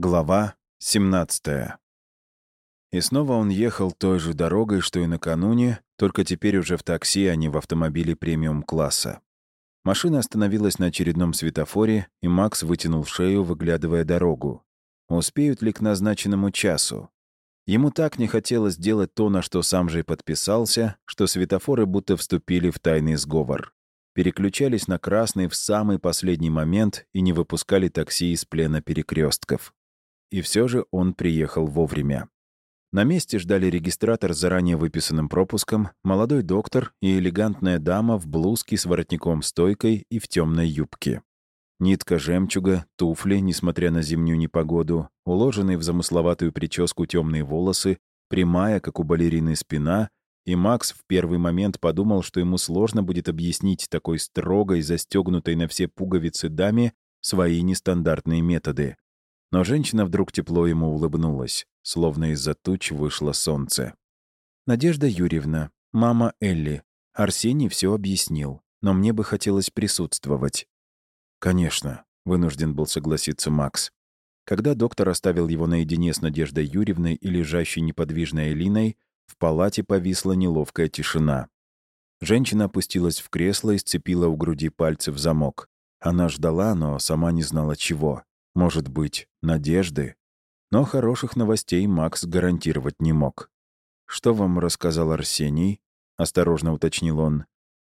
Глава 17 И снова он ехал той же дорогой, что и накануне, только теперь уже в такси, а не в автомобиле премиум-класса. Машина остановилась на очередном светофоре, и Макс вытянул шею, выглядывая дорогу. Успеют ли к назначенному часу? Ему так не хотелось делать то, на что сам же и подписался, что светофоры будто вступили в тайный сговор. Переключались на красный в самый последний момент и не выпускали такси из плена перекрестков. И все же он приехал вовремя. На месте ждали регистратор с заранее выписанным пропуском, молодой доктор и элегантная дама в блузке с воротником-стойкой и в темной юбке. Нитка жемчуга, туфли, несмотря на зимнюю непогоду, уложенные в замысловатую прическу темные волосы, прямая, как у балерины, спина, и Макс в первый момент подумал, что ему сложно будет объяснить такой строгой, застегнутой на все пуговицы даме свои нестандартные методы. Но женщина вдруг тепло ему улыбнулась, словно из-за туч вышло солнце. «Надежда Юрьевна, мама Элли. Арсений все объяснил, но мне бы хотелось присутствовать». «Конечно», — вынужден был согласиться Макс. Когда доктор оставил его наедине с Надеждой Юрьевной и лежащей неподвижной Элиной, в палате повисла неловкая тишина. Женщина опустилась в кресло и сцепила у груди пальцы в замок. Она ждала, но сама не знала чего. Может быть, надежды? Но хороших новостей Макс гарантировать не мог. «Что вам рассказал Арсений?» — осторожно уточнил он.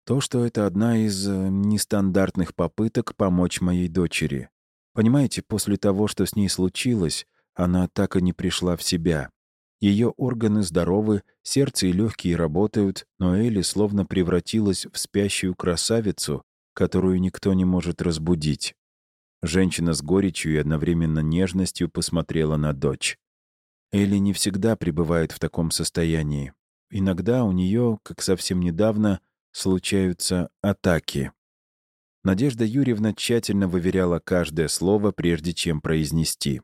«То, что это одна из э, нестандартных попыток помочь моей дочери. Понимаете, после того, что с ней случилось, она так и не пришла в себя. Ее органы здоровы, сердце и легкие работают, но Элли словно превратилась в спящую красавицу, которую никто не может разбудить. Женщина с горечью и одновременно нежностью посмотрела на дочь. Элли не всегда пребывает в таком состоянии. Иногда у нее, как совсем недавно, случаются атаки. Надежда Юрьевна тщательно выверяла каждое слово, прежде чем произнести.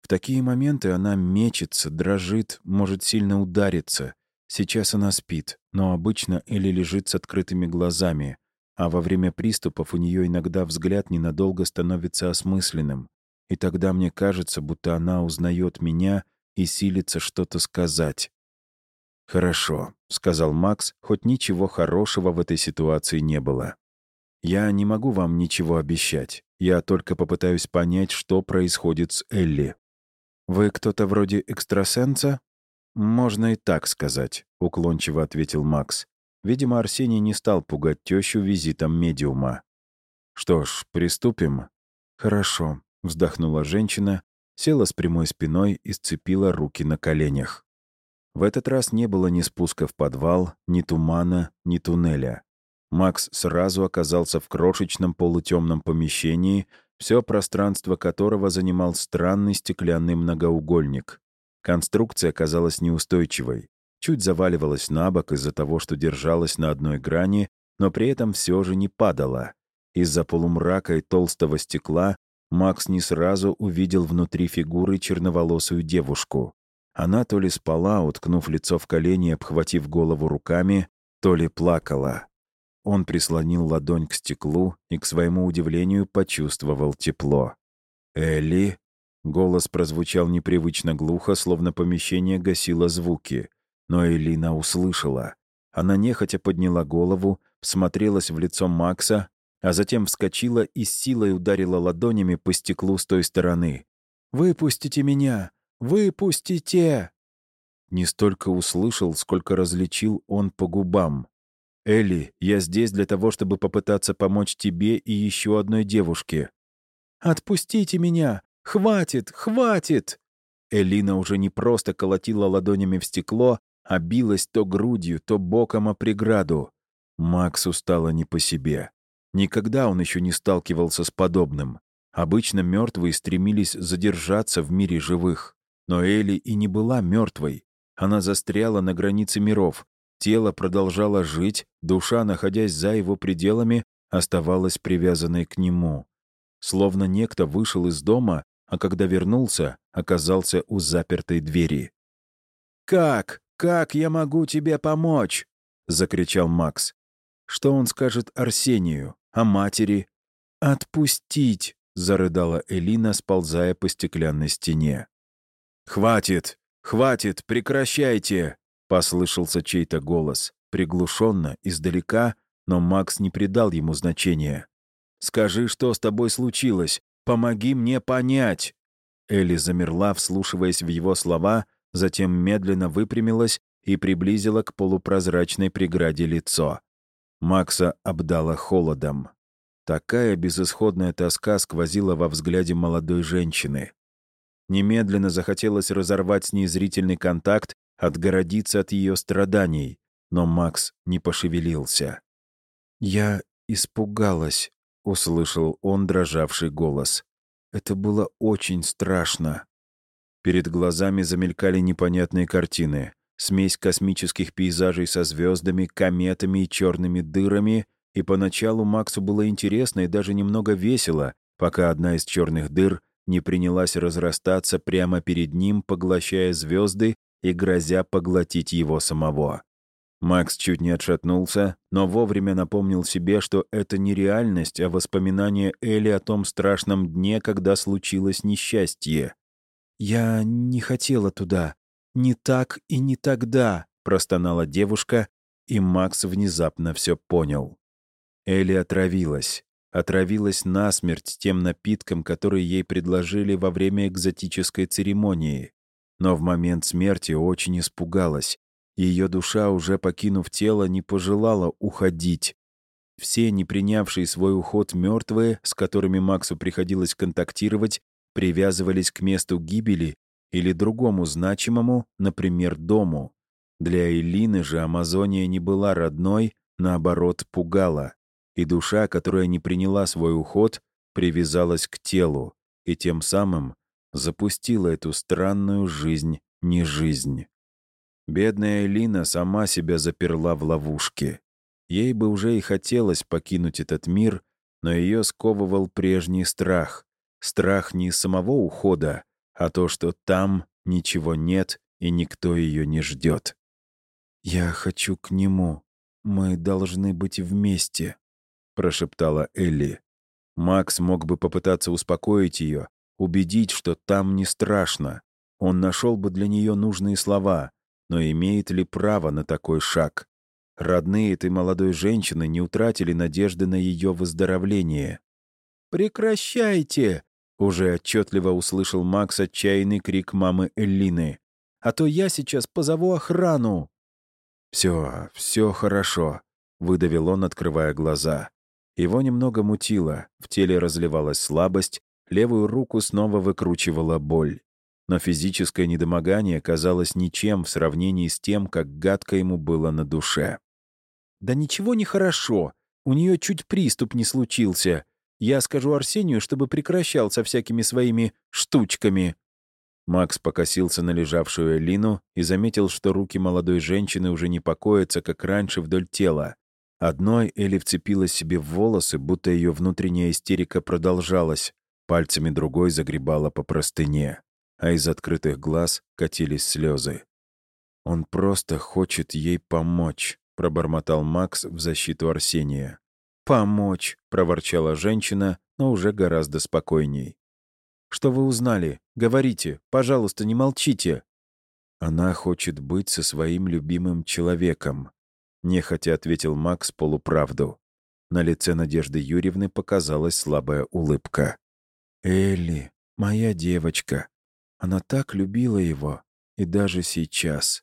В такие моменты она мечется, дрожит, может сильно удариться. Сейчас она спит, но обычно Элли лежит с открытыми глазами а во время приступов у нее иногда взгляд ненадолго становится осмысленным, и тогда мне кажется, будто она узнает меня и силится что-то сказать. «Хорошо», — сказал Макс, хоть ничего хорошего в этой ситуации не было. «Я не могу вам ничего обещать. Я только попытаюсь понять, что происходит с Элли». «Вы кто-то вроде экстрасенса?» «Можно и так сказать», — уклончиво ответил Макс. Видимо, Арсений не стал пугать тещу визитом медиума. «Что ж, приступим?» «Хорошо», — вздохнула женщина, села с прямой спиной и сцепила руки на коленях. В этот раз не было ни спуска в подвал, ни тумана, ни туннеля. Макс сразу оказался в крошечном полутемном помещении, все пространство которого занимал странный стеклянный многоугольник. Конструкция оказалась неустойчивой чуть заваливалась на бок из-за того, что держалась на одной грани, но при этом все же не падала. Из-за полумрака и толстого стекла Макс не сразу увидел внутри фигуры черноволосую девушку. Она то ли спала, уткнув лицо в колени обхватив голову руками, то ли плакала. Он прислонил ладонь к стеклу и, к своему удивлению, почувствовал тепло. «Элли?» Голос прозвучал непривычно глухо, словно помещение гасило звуки. Но Элина услышала. Она нехотя подняла голову, всмотрелась в лицо Макса, а затем вскочила и с силой ударила ладонями по стеклу с той стороны. «Выпустите меня! Выпустите!» Не столько услышал, сколько различил он по губам. «Элли, я здесь для того, чтобы попытаться помочь тебе и еще одной девушке». «Отпустите меня! Хватит! Хватит!» Элина уже не просто колотила ладонями в стекло, а билась то грудью, то боком о преграду. Максу стало не по себе. Никогда он еще не сталкивался с подобным. Обычно мертвые стремились задержаться в мире живых. Но Элли и не была мертвой. Она застряла на границе миров. Тело продолжало жить, душа, находясь за его пределами, оставалась привязанной к нему. Словно некто вышел из дома, а когда вернулся, оказался у запертой двери. «Как?» «Как я могу тебе помочь?» — закричал Макс. Что он скажет Арсению, о матери? «Отпустить!» — зарыдала Элина, сползая по стеклянной стене. «Хватит! Хватит! Прекращайте!» — послышался чей-то голос, приглушенно, издалека, но Макс не придал ему значения. «Скажи, что с тобой случилось. Помоги мне понять!» Элли замерла, вслушиваясь в его слова, затем медленно выпрямилась и приблизила к полупрозрачной преграде лицо. Макса обдала холодом. Такая безысходная тоска сквозила во взгляде молодой женщины. Немедленно захотелось разорвать с ней зрительный контакт, отгородиться от ее страданий, но Макс не пошевелился. «Я испугалась», — услышал он дрожавший голос. «Это было очень страшно». Перед глазами замелькали непонятные картины. Смесь космических пейзажей со звездами, кометами и черными дырами, и поначалу Максу было интересно и даже немного весело, пока одна из черных дыр не принялась разрастаться прямо перед ним, поглощая звезды и грозя поглотить его самого. Макс чуть не отшатнулся, но вовремя напомнил себе, что это не реальность, а воспоминание Элли о том страшном дне, когда случилось несчастье. «Я не хотела туда. Не так и не тогда», — простонала девушка, и Макс внезапно все понял. Элли отравилась. Отравилась насмерть тем напитком, который ей предложили во время экзотической церемонии. Но в момент смерти очень испугалась. Ее душа, уже покинув тело, не пожелала уходить. Все не принявшие свой уход мертвые, с которыми Максу приходилось контактировать, привязывались к месту гибели или другому значимому, например, дому. Для Элины же Амазония не была родной, наоборот, пугала и душа, которая не приняла свой уход, привязалась к телу и тем самым запустила эту странную жизнь не жизнь. Бедная Элина сама себя заперла в ловушке. Ей бы уже и хотелось покинуть этот мир, но ее сковывал прежний страх. Страх не самого ухода, а то, что там ничего нет и никто ее не ждет. «Я хочу к нему. Мы должны быть вместе», — прошептала Элли. Макс мог бы попытаться успокоить ее, убедить, что там не страшно. Он нашел бы для нее нужные слова, но имеет ли право на такой шаг? Родные этой молодой женщины не утратили надежды на ее выздоровление. «Прекращайте!» — уже отчетливо услышал Макс отчаянный крик мамы Эллины. «А то я сейчас позову охрану!» «Все, все хорошо», — выдавил он, открывая глаза. Его немного мутило, в теле разливалась слабость, левую руку снова выкручивала боль. Но физическое недомогание казалось ничем в сравнении с тем, как гадко ему было на душе. «Да ничего не хорошо. У нее чуть приступ не случился. Я скажу Арсению, чтобы прекращал со всякими своими штучками». Макс покосился на лежавшую Элину и заметил, что руки молодой женщины уже не покоятся, как раньше, вдоль тела. Одной Элли вцепилась себе в волосы, будто ее внутренняя истерика продолжалась. Пальцами другой загребала по простыне, а из открытых глаз катились слезы. «Он просто хочет ей помочь», — пробормотал Макс в защиту Арсения. «Помочь», — проворчала женщина, но уже гораздо спокойней. «Что вы узнали? Говорите. Пожалуйста, не молчите». Она хочет быть со своим любимым человеком. Нехотя ответил Макс полуправду. На лице Надежды Юрьевны показалась слабая улыбка. «Элли, моя девочка. Она так любила его. И даже сейчас.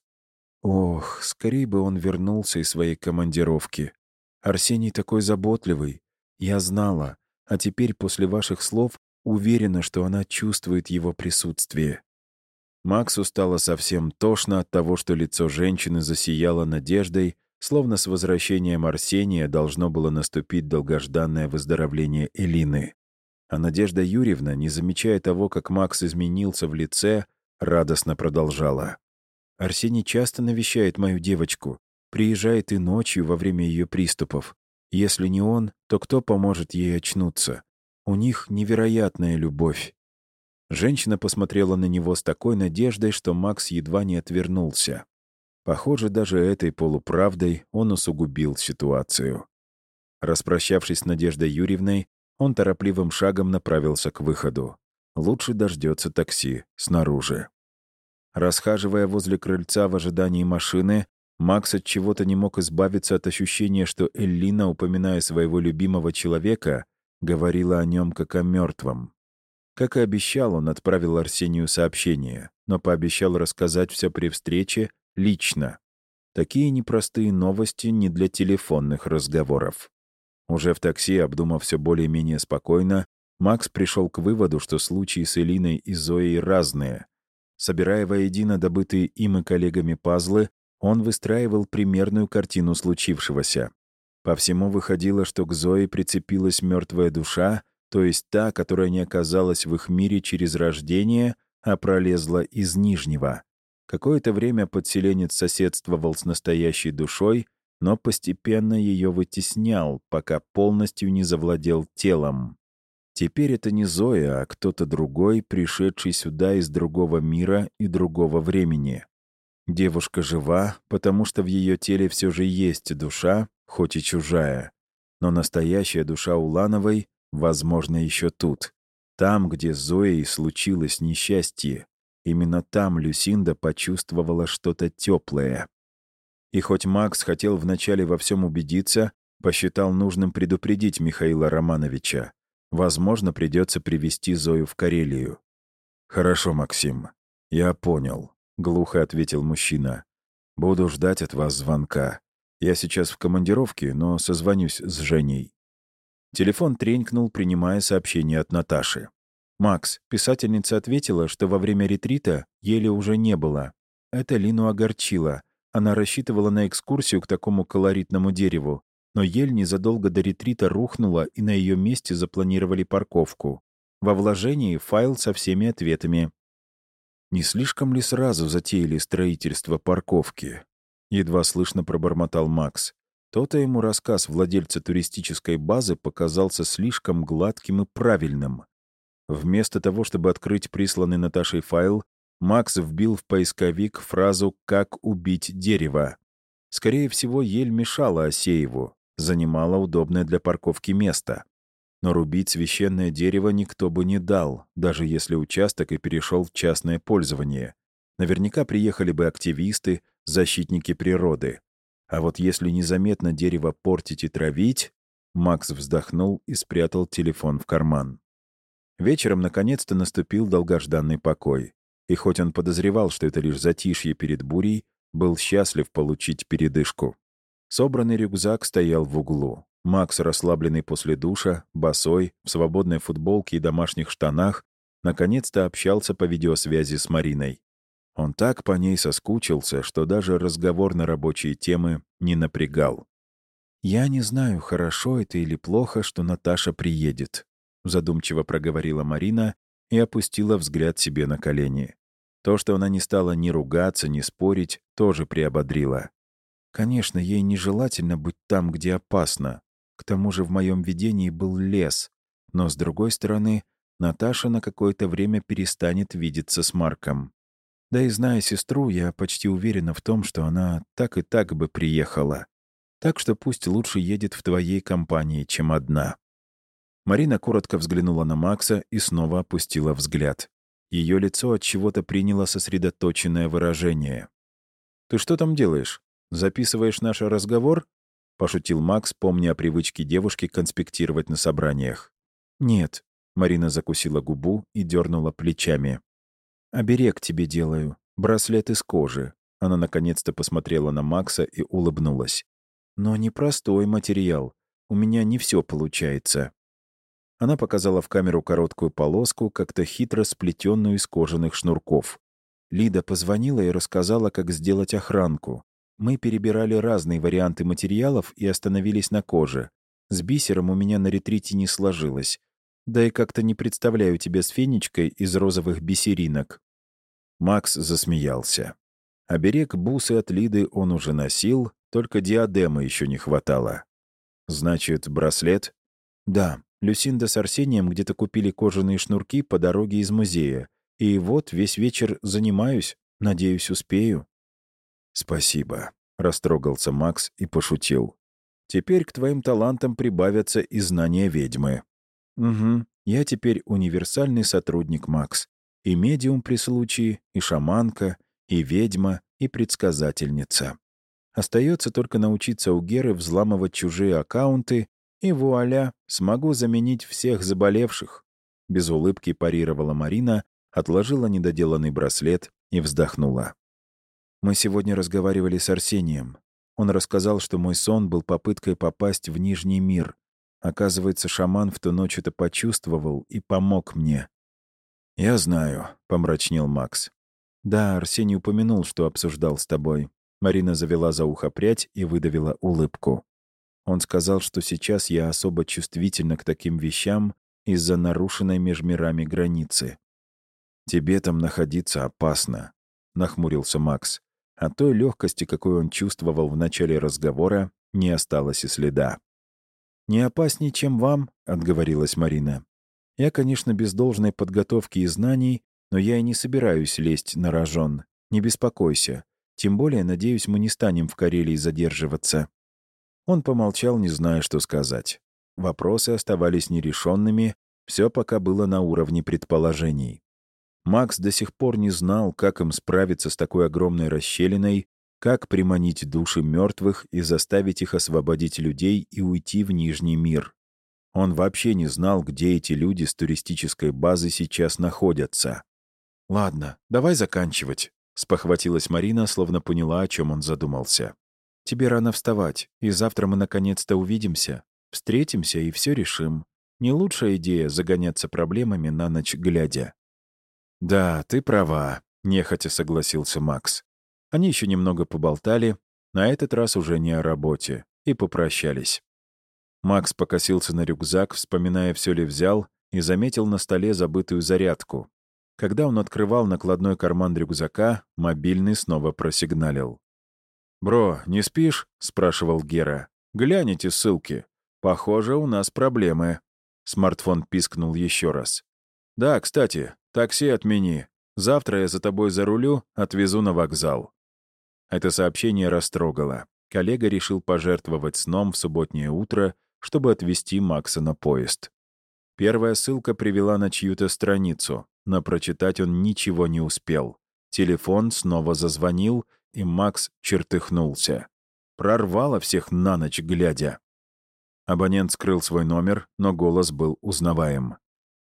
Ох, скорее бы он вернулся из своей командировки. Арсений такой заботливый. Я знала. А теперь, после ваших слов, уверена, что она чувствует его присутствие». Максу стало совсем тошно от того, что лицо женщины засияло надеждой, Словно с возвращением Арсения должно было наступить долгожданное выздоровление Элины. А Надежда Юрьевна, не замечая того, как Макс изменился в лице, радостно продолжала. «Арсений часто навещает мою девочку, приезжает и ночью во время ее приступов. Если не он, то кто поможет ей очнуться? У них невероятная любовь». Женщина посмотрела на него с такой надеждой, что Макс едва не отвернулся. Похоже, даже этой полуправдой он усугубил ситуацию. Распрощавшись с Надеждой Юрьевной, Он торопливым шагом направился к выходу. Лучше дождется такси снаружи. Расхаживая возле крыльца в ожидании машины, Макс от чего-то не мог избавиться от ощущения, что Эллина, упоминая своего любимого человека, говорила о нем как о мертвом. Как и обещал, он отправил Арсению сообщение, но пообещал рассказать все при встрече лично. Такие непростые новости не для телефонных разговоров. Уже в такси, обдумав все более-менее спокойно, Макс пришел к выводу, что случаи с Элиной и Зоей разные. Собирая воедино добытые им и коллегами пазлы, он выстраивал примерную картину случившегося. По всему выходило, что к Зое прицепилась мертвая душа, то есть та, которая не оказалась в их мире через рождение, а пролезла из Нижнего. Какое-то время подселенец соседствовал с настоящей душой, но постепенно ее вытеснял, пока полностью не завладел телом. Теперь это не Зоя, а кто-то другой, пришедший сюда из другого мира и другого времени. Девушка жива, потому что в ее теле все же есть душа, хоть и чужая. Но настоящая душа Улановой, возможно, еще тут. Там, где с Зоей случилось несчастье. Именно там Люсинда почувствовала что-то теплое. И хоть Макс хотел вначале во всем убедиться, посчитал нужным предупредить Михаила Романовича. Возможно, придется привести Зою в Карелию. «Хорошо, Максим. Я понял. — глухо ответил мужчина. «Буду ждать от вас звонка. Я сейчас в командировке, но созвонюсь с Женей». Телефон тренькнул, принимая сообщение от Наташи. «Макс, писательница ответила, что во время ретрита еле уже не было. Это Лину огорчило. Она рассчитывала на экскурсию к такому колоритному дереву, но ель незадолго до ретрита рухнула, и на ее месте запланировали парковку. Во вложении файл со всеми ответами. Не слишком ли сразу затеяли строительство парковки? Едва слышно пробормотал Макс. То-то ему рассказ владельца туристической базы показался слишком гладким и правильным. Вместо того, чтобы открыть присланный Наташей файл, Макс вбил в поисковик фразу «Как убить дерево». Скорее всего, ель мешала Осееву, занимала удобное для парковки место. Но рубить священное дерево никто бы не дал, даже если участок и перешел в частное пользование. Наверняка приехали бы активисты, защитники природы. А вот если незаметно дерево портить и травить... Макс вздохнул и спрятал телефон в карман. Вечером наконец-то наступил долгожданный покой. И хоть он подозревал, что это лишь затишье перед бурей, был счастлив получить передышку. Собранный рюкзак стоял в углу. Макс, расслабленный после душа, босой, в свободной футболке и домашних штанах, наконец-то общался по видеосвязи с Мариной. Он так по ней соскучился, что даже разговор на рабочие темы не напрягал. «Я не знаю, хорошо это или плохо, что Наташа приедет», задумчиво проговорила Марина и опустила взгляд себе на колени. То, что она не стала ни ругаться, ни спорить, тоже приободрило. Конечно, ей нежелательно быть там, где опасно, к тому же в моем видении был лес. Но, с другой стороны, Наташа на какое-то время перестанет видеться с Марком. Да и зная сестру, я почти уверена в том, что она так и так бы приехала. Так что пусть лучше едет в твоей компании, чем одна. Марина коротко взглянула на Макса и снова опустила взгляд. Ее лицо от чего-то приняло сосредоточенное выражение. «Ты что там делаешь? Записываешь наш разговор?» — пошутил Макс, помня о привычке девушки конспектировать на собраниях. «Нет», — Марина закусила губу и дернула плечами. «Оберег тебе делаю. Браслет из кожи». Она наконец-то посмотрела на Макса и улыбнулась. «Но непростой материал. У меня не все получается». Она показала в камеру короткую полоску, как-то хитро сплетенную из кожаных шнурков. Лида позвонила и рассказала, как сделать охранку. Мы перебирали разные варианты материалов и остановились на коже. С бисером у меня на ретрите не сложилось. Да и как-то не представляю тебя с фенечкой из розовых бисеринок». Макс засмеялся. Оберег бусы от Лиды он уже носил, только диадемы еще не хватало. «Значит, браслет?» «Да. Люсинда с Арсением где-то купили кожаные шнурки по дороге из музея. И вот весь вечер занимаюсь. Надеюсь, успею». «Спасибо», — растрогался Макс и пошутил. «Теперь к твоим талантам прибавятся и знания ведьмы». «Угу. Я теперь универсальный сотрудник, Макс. И медиум при случае, и шаманка, и ведьма, и предсказательница. Остается только научиться у Геры взламывать чужие аккаунты, и вуаля, смогу заменить всех заболевших». Без улыбки парировала Марина, отложила недоделанный браслет и вздохнула. «Мы сегодня разговаривали с Арсением. Он рассказал, что мой сон был попыткой попасть в Нижний мир. Оказывается, шаман в ту ночь это почувствовал и помог мне. «Я знаю», — помрачнел Макс. «Да, Арсений упомянул, что обсуждал с тобой». Марина завела за ухо прядь и выдавила улыбку. Он сказал, что сейчас я особо чувствительна к таким вещам из-за нарушенной межмирами границы. «Тебе там находиться опасно», — нахмурился Макс. О той легкости, какой он чувствовал в начале разговора, не осталось и следа. «Не опаснее, чем вам», — отговорилась Марина. «Я, конечно, без должной подготовки и знаний, но я и не собираюсь лезть на рожон. Не беспокойся. Тем более, надеюсь, мы не станем в Карелии задерживаться». Он помолчал, не зная, что сказать. Вопросы оставались нерешенными, все пока было на уровне предположений. Макс до сих пор не знал, как им справиться с такой огромной расщелиной, как приманить души мертвых и заставить их освободить людей и уйти в Нижний мир. Он вообще не знал, где эти люди с туристической базы сейчас находятся. «Ладно, давай заканчивать», — спохватилась Марина, словно поняла, о чем он задумался. «Тебе рано вставать, и завтра мы наконец-то увидимся. Встретимся и все решим. Не лучшая идея загоняться проблемами на ночь глядя». «Да, ты права», — нехотя согласился Макс. Они еще немного поболтали, на этот раз уже не о работе, и попрощались. Макс покосился на рюкзак, вспоминая, все ли взял, и заметил на столе забытую зарядку. Когда он открывал накладной карман рюкзака, мобильный снова просигналил. «Бро, не спишь?» — спрашивал Гера. «Гляните ссылки. Похоже, у нас проблемы». Смартфон пискнул еще раз. «Да, кстати, такси отмени. Завтра я за тобой зарулю, отвезу на вокзал». Это сообщение растрогало. Коллега решил пожертвовать сном в субботнее утро, чтобы отвезти Макса на поезд. Первая ссылка привела на чью-то страницу, но прочитать он ничего не успел. Телефон снова зазвонил, и Макс чертыхнулся. Прорвало всех на ночь глядя. Абонент скрыл свой номер, но голос был узнаваем.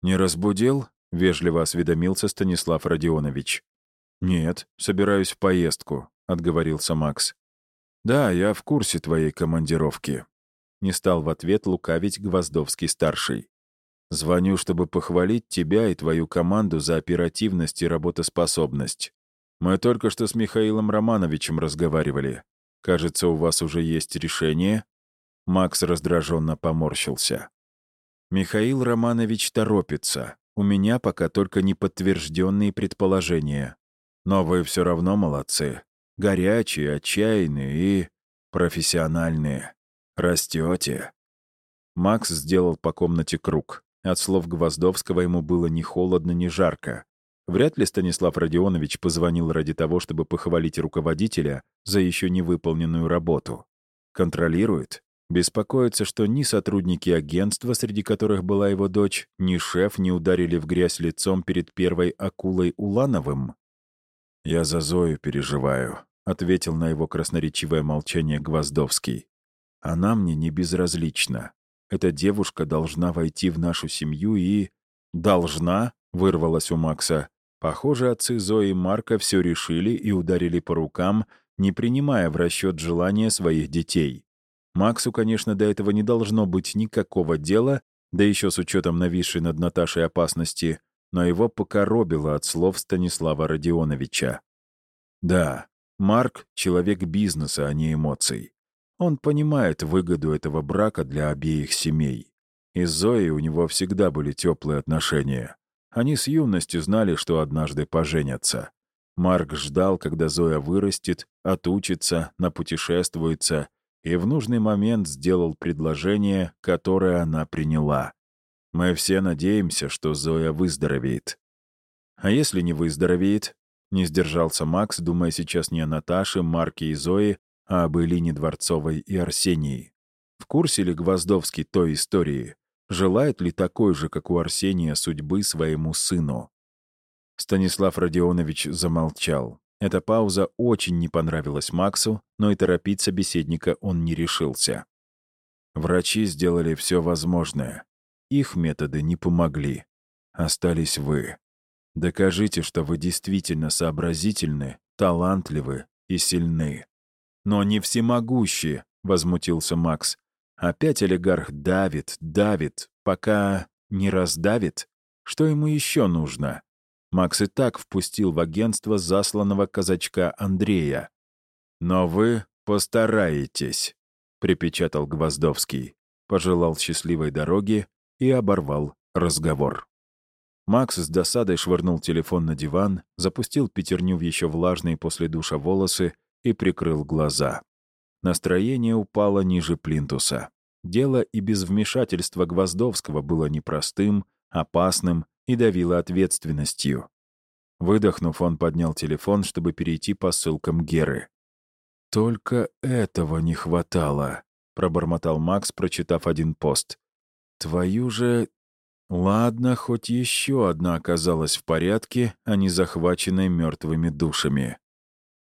«Не разбудил?» — вежливо осведомился Станислав Родионович. «Нет, собираюсь в поездку», — отговорился Макс. «Да, я в курсе твоей командировки», — не стал в ответ лукавить Гвоздовский-старший. «Звоню, чтобы похвалить тебя и твою команду за оперативность и работоспособность. Мы только что с Михаилом Романовичем разговаривали. Кажется, у вас уже есть решение?» Макс раздраженно поморщился. Михаил Романович торопится. У меня пока только неподтвержденные предположения. Но вы все равно молодцы. Горячие, отчаянные и профессиональные. Растете. Макс сделал по комнате круг. От слов Гвоздовского ему было ни холодно, ни жарко. Вряд ли Станислав Родионович позвонил ради того, чтобы похвалить руководителя за еще не выполненную работу. Контролирует, Беспокоится, что ни сотрудники агентства, среди которых была его дочь, ни шеф не ударили в грязь лицом перед первой акулой Улановым? «Я за Зою переживаю», — ответил на его красноречивое молчание Гвоздовский. «Она мне не безразлична. Эта девушка должна войти в нашу семью и...» «Должна?» — вырвалась у Макса. Похоже, отцы Зои и Марка все решили и ударили по рукам, не принимая в расчет желания своих детей. Максу, конечно, до этого не должно быть никакого дела, да еще с учетом нависшей над Наташей опасности, но его покоробило от слов Станислава Родионовича. Да, Марк — человек бизнеса, а не эмоций. Он понимает выгоду этого брака для обеих семей. И с Зоей у него всегда были теплые отношения. Они с юности знали, что однажды поженятся. Марк ждал, когда Зоя вырастет, отучится, напутешествуется — и в нужный момент сделал предложение, которое она приняла. Мы все надеемся, что Зоя выздоровеет. А если не выздоровеет? Не сдержался Макс, думая сейчас не о Наташе, Марке и Зое, а об Элине Дворцовой и Арсении. В курсе ли Гвоздовский той истории, желает ли такой же, как у Арсения, судьбы своему сыну. Станислав Родионович замолчал. Эта пауза очень не понравилась Максу, но и торопить собеседника он не решился. Врачи сделали все возможное. Их методы не помогли. Остались вы. Докажите, что вы действительно сообразительны, талантливы и сильны. Но не всемогущи, — возмутился Макс. Опять олигарх давит, давит, пока не раздавит. Что ему еще нужно? Макс и так впустил в агентство засланного казачка Андрея. «Но вы постараетесь», — припечатал Гвоздовский, пожелал счастливой дороги и оборвал разговор. Макс с досадой швырнул телефон на диван, запустил пятерню в еще влажные после душа волосы и прикрыл глаза. Настроение упало ниже плинтуса. Дело и без вмешательства Гвоздовского было непростым, опасным и давило ответственностью. Выдохнув, он поднял телефон, чтобы перейти по ссылкам Геры. «Только этого не хватало», — пробормотал Макс, прочитав один пост. «Твою же Ладно, хоть еще одна оказалась в порядке, а не захваченной мертвыми душами.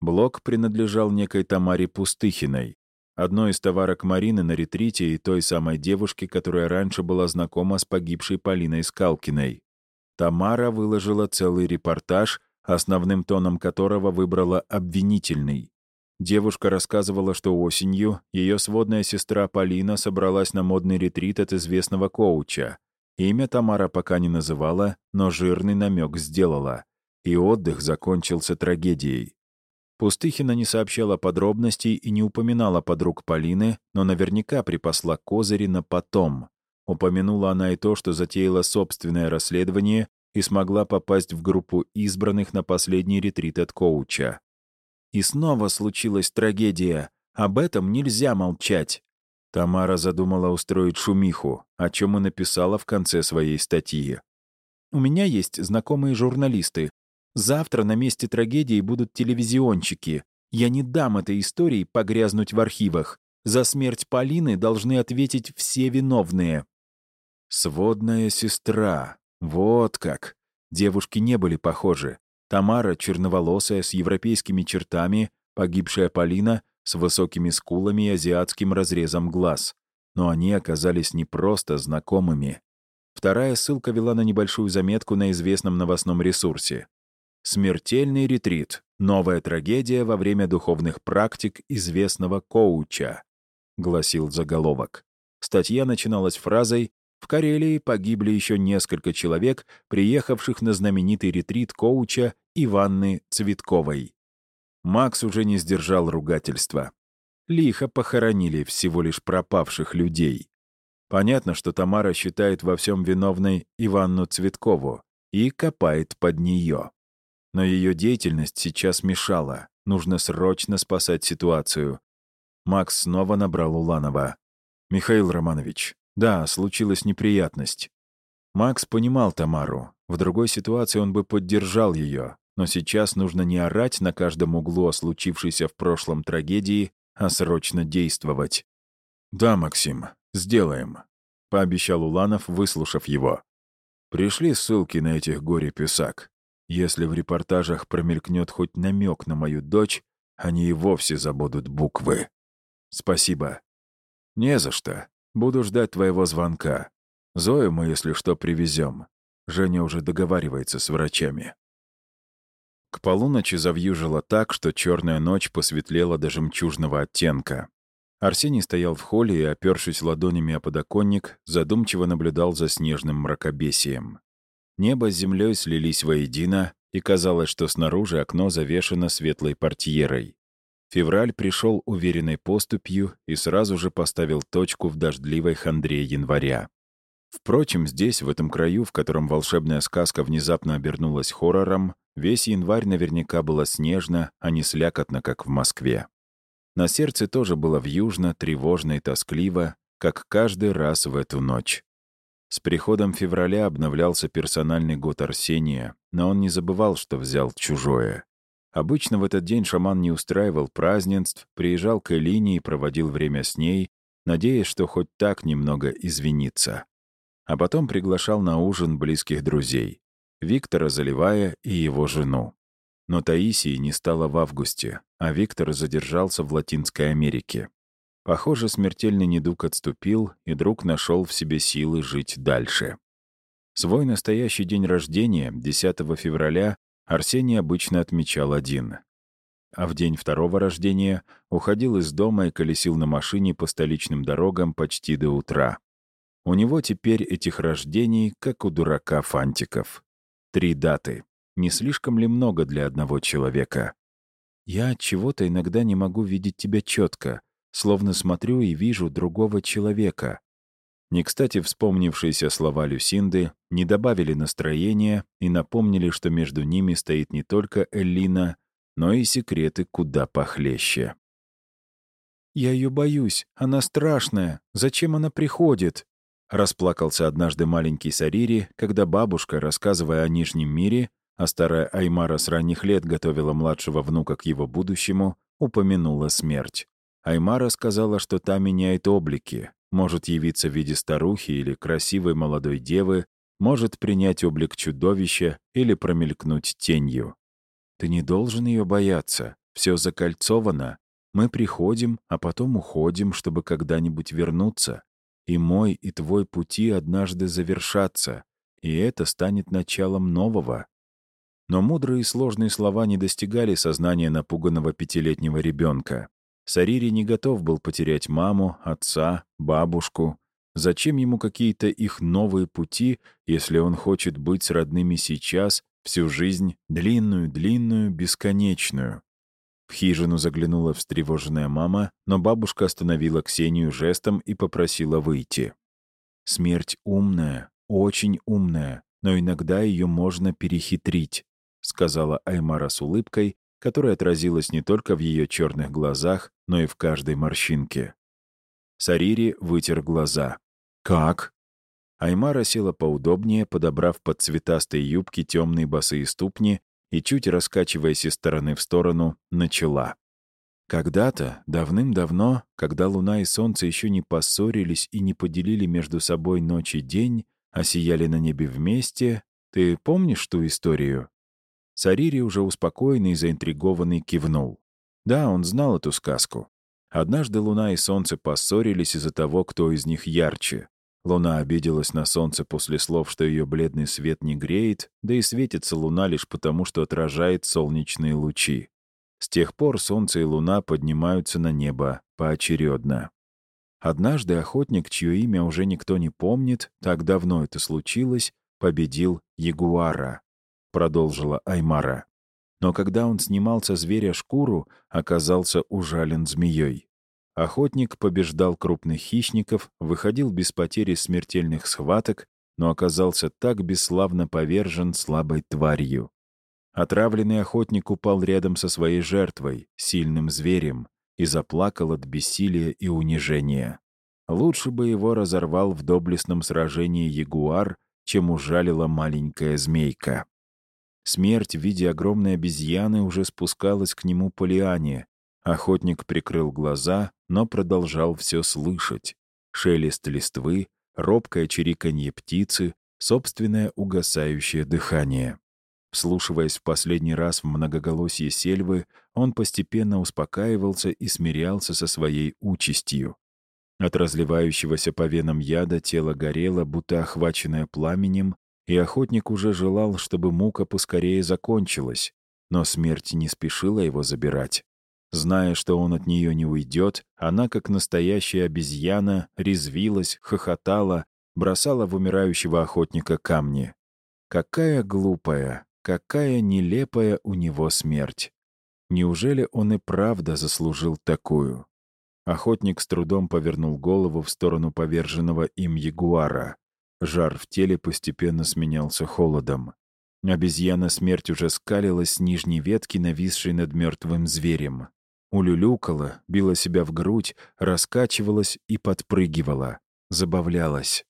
Блок принадлежал некой Тамаре Пустыхиной, одной из товарок Марины на ретрите и той самой девушке, которая раньше была знакома с погибшей Полиной Скалкиной. Тамара выложила целый репортаж, основным тоном которого выбрала обвинительный. Девушка рассказывала, что осенью ее сводная сестра Полина собралась на модный ретрит от известного коуча — Имя Тамара пока не называла, но жирный намек сделала. И отдых закончился трагедией. Пустыхина не сообщала подробностей и не упоминала подруг Полины, но наверняка припасла козыри на потом. Упомянула она и то, что затеяла собственное расследование и смогла попасть в группу избранных на последний ретрит от коуча. И снова случилась трагедия. Об этом нельзя молчать. Тамара задумала устроить шумиху, о чем и написала в конце своей статьи. «У меня есть знакомые журналисты. Завтра на месте трагедии будут телевизионщики. Я не дам этой истории погрязнуть в архивах. За смерть Полины должны ответить все виновные». «Сводная сестра. Вот как». Девушки не были похожи. Тамара, черноволосая, с европейскими чертами, погибшая Полина, с высокими скулами и азиатским разрезом глаз. Но они оказались не просто знакомыми. Вторая ссылка вела на небольшую заметку на известном новостном ресурсе. «Смертельный ретрит. Новая трагедия во время духовных практик известного коуча», — гласил заголовок. Статья начиналась фразой «В Карелии погибли еще несколько человек, приехавших на знаменитый ретрит коуча Иванны Цветковой». Макс уже не сдержал ругательства. Лихо похоронили всего лишь пропавших людей. Понятно, что Тамара считает во всем виновной Иванну Цветкову и копает под нее. Но ее деятельность сейчас мешала. Нужно срочно спасать ситуацию. Макс снова набрал Уланова. «Михаил Романович, да, случилась неприятность». Макс понимал Тамару. В другой ситуации он бы поддержал ее, но сейчас нужно не орать на каждом углу о случившейся в прошлом трагедии, а срочно действовать. «Да, Максим, сделаем», — пообещал Уланов, выслушав его. «Пришли ссылки на этих горе-писак. Если в репортажах промелькнет хоть намек на мою дочь, они и вовсе забудут буквы. Спасибо. Не за что. Буду ждать твоего звонка. Зою мы, если что, привезем. Женя уже договаривается с врачами. К полуночи завьюжило так, что черная ночь посветлела до жемчужного оттенка. Арсений стоял в холле и, опершись ладонями о подоконник, задумчиво наблюдал за снежным мракобесием. Небо с землей слились воедино, и казалось, что снаружи окно завешено светлой портьерой. Февраль пришел уверенной поступью и сразу же поставил точку в дождливой хандре января. Впрочем, здесь, в этом краю, в котором волшебная сказка внезапно обернулась хоррором, весь январь наверняка было снежно, а не слякотно, как в Москве. На сердце тоже было вьюжно, тревожно и тоскливо, как каждый раз в эту ночь. С приходом февраля обновлялся персональный год Арсения, но он не забывал, что взял чужое. Обычно в этот день шаман не устраивал празднеств, приезжал к Элине и проводил время с ней, надеясь, что хоть так немного извинится. а потом приглашал на ужин близких друзей — Виктора Заливая и его жену. Но Таисии не стало в августе, а Виктор задержался в Латинской Америке. Похоже, смертельный недуг отступил, и друг нашел в себе силы жить дальше. Свой настоящий день рождения, 10 февраля, Арсений обычно отмечал один. А в день второго рождения уходил из дома и колесил на машине по столичным дорогам почти до утра. У него теперь этих рождений, как у дурака Фантиков. Три даты. Не слишком ли много для одного человека? Я от чего-то иногда не могу видеть тебя четко, словно смотрю и вижу другого человека. Не кстати вспомнившиеся слова Люсинды не добавили настроения и напомнили, что между ними стоит не только Эллина, но и секреты куда похлеще. «Я ее боюсь, она страшная. Зачем она приходит?» Расплакался однажды маленький Сарири, когда бабушка, рассказывая о Нижнем мире, а старая Аймара с ранних лет готовила младшего внука к его будущему, упомянула смерть. Аймара сказала, что та меняет облики, может явиться в виде старухи или красивой молодой девы, может принять облик чудовища или промелькнуть тенью. Ты не должен ее бояться, все закольцовано. Мы приходим, а потом уходим, чтобы когда-нибудь вернуться. И мой, и твой пути однажды завершатся, и это станет началом нового. Но мудрые и сложные слова не достигали сознания напуганного пятилетнего ребенка. Сарири не готов был потерять маму, отца, бабушку. Зачем ему какие-то их новые пути, если он хочет быть с родными сейчас, всю жизнь, длинную-длинную, бесконечную? В хижину заглянула встревоженная мама, но бабушка остановила Ксению жестом и попросила выйти. «Смерть умная, очень умная, но иногда ее можно перехитрить», сказала Аймара с улыбкой, которая отразилась не только в ее черных глазах, но и в каждой морщинке. Сарири вытер глаза. «Как?» Аймара села поудобнее, подобрав под цветастые юбки темные босые ступни и, чуть раскачиваясь из стороны в сторону, начала. Когда-то, давным-давно, когда Луна и Солнце еще не поссорились и не поделили между собой ночь и день, а сияли на небе вместе, ты помнишь ту историю? Сарири, уже успокоенный и заинтригованный, кивнул. Да, он знал эту сказку. Однажды Луна и Солнце поссорились из-за того, кто из них ярче. Луна обиделась на Солнце после слов, что ее бледный свет не греет, да и светится Луна лишь потому, что отражает солнечные лучи. С тех пор Солнце и Луна поднимаются на небо поочередно. Однажды охотник, чье имя уже никто не помнит, так давно это случилось, победил ягуара. — продолжила Аймара. Но когда он снимал со зверя шкуру, оказался ужален змеей. Охотник побеждал крупных хищников, выходил без потери смертельных схваток, но оказался так бесславно повержен слабой тварью. Отравленный охотник упал рядом со своей жертвой, сильным зверем, и заплакал от бессилия и унижения. Лучше бы его разорвал в доблестном сражении ягуар, чем ужалила маленькая змейка. Смерть в виде огромной обезьяны уже спускалась к нему по лиане. Охотник прикрыл глаза, но продолжал все слышать. Шелест листвы, робкое чириканье птицы, собственное угасающее дыхание. Вслушиваясь в последний раз в многоголосье сельвы, он постепенно успокаивался и смирялся со своей участью. От разливающегося по венам яда тело горело, будто охваченное пламенем, и охотник уже желал, чтобы мука поскорее закончилась, но смерть не спешила его забирать. Зная, что он от нее не уйдет, она, как настоящая обезьяна, резвилась, хохотала, бросала в умирающего охотника камни. Какая глупая, какая нелепая у него смерть. Неужели он и правда заслужил такую? Охотник с трудом повернул голову в сторону поверженного им ягуара. Жар в теле постепенно сменялся холодом. Обезьяна смерть уже скалилась с нижней ветки, нависшей над мертвым зверем. Улюлюкала, била себя в грудь, раскачивалась и подпрыгивала. Забавлялась.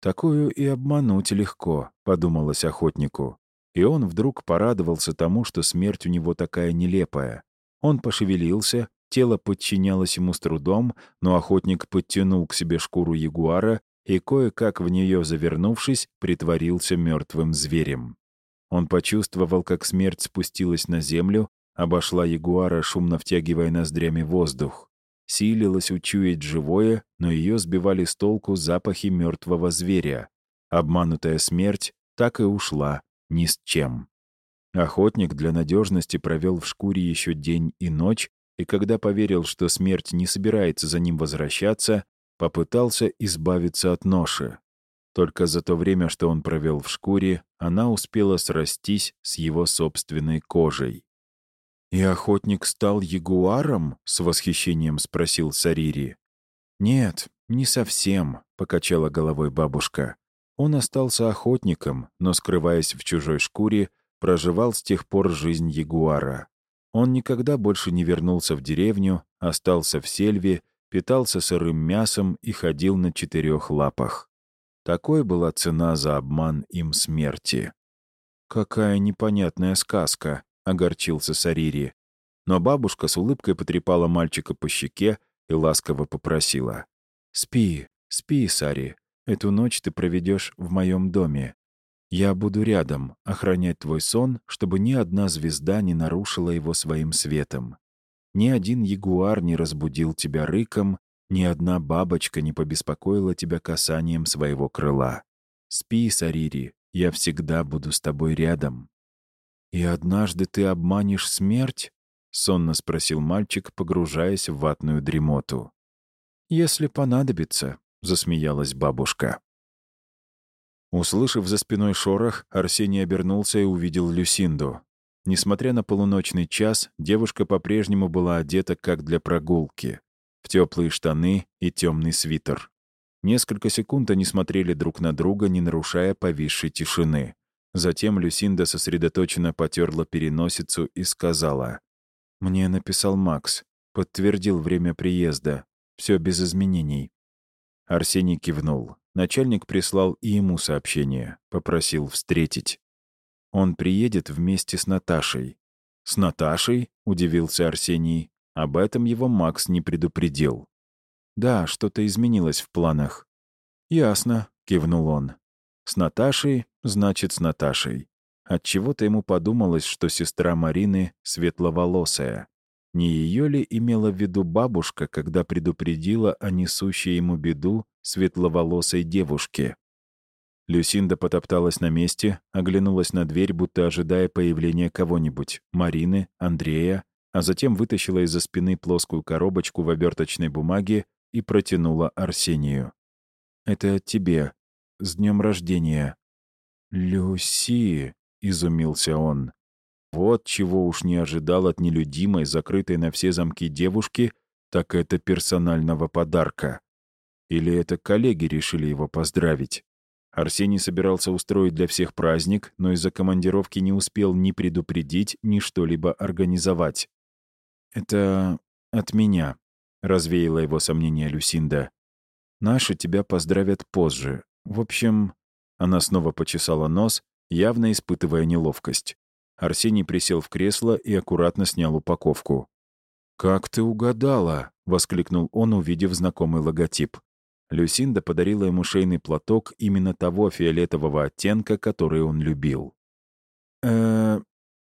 «Такую и обмануть легко», — подумалось охотнику. И он вдруг порадовался тому, что смерть у него такая нелепая. Он пошевелился, тело подчинялось ему с трудом, но охотник подтянул к себе шкуру ягуара и, кое-как в нее завернувшись, притворился мертвым зверем. Он почувствовал, как смерть спустилась на землю, обошла ягуара, шумно втягивая ноздрями воздух. Силилась учуять живое, но ее сбивали с толку запахи мертвого зверя. Обманутая смерть так и ушла ни с чем. Охотник для надежности провел в шкуре еще день и ночь, и когда поверил, что смерть не собирается за ним возвращаться, попытался избавиться от ноши. Только за то время, что он провел в шкуре, она успела срастись с его собственной кожей. «И охотник стал ягуаром?» — с восхищением спросил Сарири. «Нет, не совсем», — покачала головой бабушка. Он остался охотником, но, скрываясь в чужой шкуре, проживал с тех пор жизнь ягуара. Он никогда больше не вернулся в деревню, остался в сельве, питался сырым мясом и ходил на четырех лапах. Такой была цена за обман им смерти. «Какая непонятная сказка», — огорчился Сарири. Но бабушка с улыбкой потрепала мальчика по щеке и ласково попросила. «Спи, спи, Сари. Эту ночь ты проведешь в моем доме. Я буду рядом, охранять твой сон, чтобы ни одна звезда не нарушила его своим светом. Ни один ягуар не разбудил тебя рыком, ни одна бабочка не побеспокоила тебя касанием своего крыла. Спи, Сарири, я всегда буду с тобой рядом. «И однажды ты обманешь смерть?» — сонно спросил мальчик, погружаясь в ватную дремоту. «Если понадобится», — засмеялась бабушка. Услышав за спиной шорох, Арсений обернулся и увидел Люсинду. Несмотря на полуночный час, девушка по-прежнему была одета как для прогулки. В теплые штаны и темный свитер. Несколько секунд они смотрели друг на друга, не нарушая повисшей тишины. Затем Люсинда сосредоточенно потерла переносицу и сказала. «Мне написал Макс. Подтвердил время приезда. Все без изменений». Арсений кивнул. Начальник прислал и ему сообщение, попросил встретить. Он приедет вместе с Наташей. «С Наташей?» — удивился Арсений. Об этом его Макс не предупредил. «Да, что-то изменилось в планах». «Ясно», — кивнул он. «С Наташей, значит, с Наташей». Отчего-то ему подумалось, что сестра Марины светловолосая. Не ее ли имела в виду бабушка, когда предупредила о несущей ему беду светловолосой девушке? Люсинда потопталась на месте, оглянулась на дверь, будто ожидая появления кого-нибудь — Марины, Андрея, а затем вытащила из-за спины плоскую коробочку в оберточной бумаге и протянула Арсению. «Это тебе. С днем рождения». «Люси!» — изумился он. Вот чего уж не ожидал от нелюдимой, закрытой на все замки девушки, так это персонального подарка. Или это коллеги решили его поздравить? Арсений собирался устроить для всех праздник, но из-за командировки не успел ни предупредить, ни что-либо организовать. «Это от меня», — развеяла его сомнение Люсинда. «Наши тебя поздравят позже. В общем...» Она снова почесала нос, явно испытывая неловкость. Арсений присел в кресло и аккуратно снял упаковку. «Как ты угадала?» — воскликнул он, увидев знакомый логотип. Люсинда подарила ему шейный платок именно того фиолетового оттенка, который он любил. э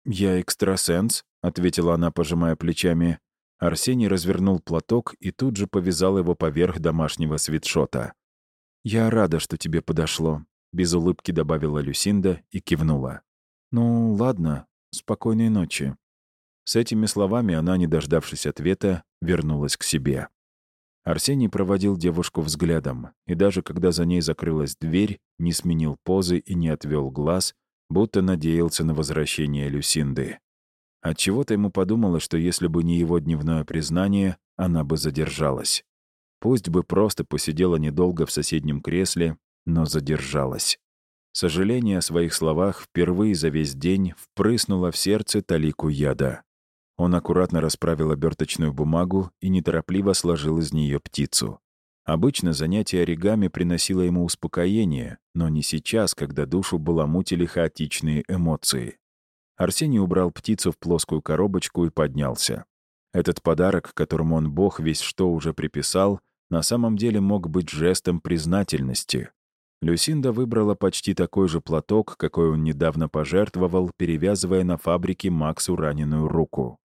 я экстрасенс», — ответила она, пожимая плечами. Арсений развернул платок и тут же повязал его поверх домашнего свитшота. «Я рада, что тебе подошло», — без улыбки добавила Люсинда и кивнула. «Ну, ладно, спокойной ночи». С этими словами она, не дождавшись ответа, вернулась к себе. Арсений проводил девушку взглядом, и даже когда за ней закрылась дверь, не сменил позы и не отвел глаз, будто надеялся на возвращение Люсинды. Отчего-то ему подумалось, что если бы не его дневное признание, она бы задержалась. Пусть бы просто посидела недолго в соседнем кресле, но задержалась. Сожаление о своих словах впервые за весь день впрыснуло в сердце талику яда. Он аккуратно расправил оберточную бумагу и неторопливо сложил из нее птицу. Обычно занятие оригами приносило ему успокоение, но не сейчас, когда душу баламутили хаотичные эмоции. Арсений убрал птицу в плоскую коробочку и поднялся. Этот подарок, которому он бог весь что уже приписал, на самом деле мог быть жестом признательности. Люсинда выбрала почти такой же платок, какой он недавно пожертвовал, перевязывая на фабрике Максу раненую руку.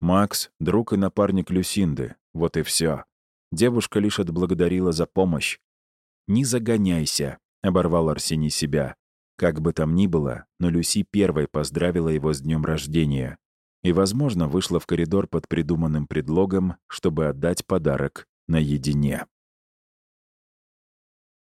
Макс — друг и напарник Люсинды. Вот и все. Девушка лишь отблагодарила за помощь. «Не загоняйся», — оборвал Арсений себя. Как бы там ни было, но Люси первой поздравила его с днем рождения и, возможно, вышла в коридор под придуманным предлогом, чтобы отдать подарок наедине.